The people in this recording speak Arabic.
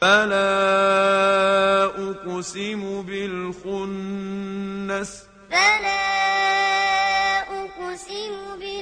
فلا أقسم بالخنس فلا أقسم بالخنس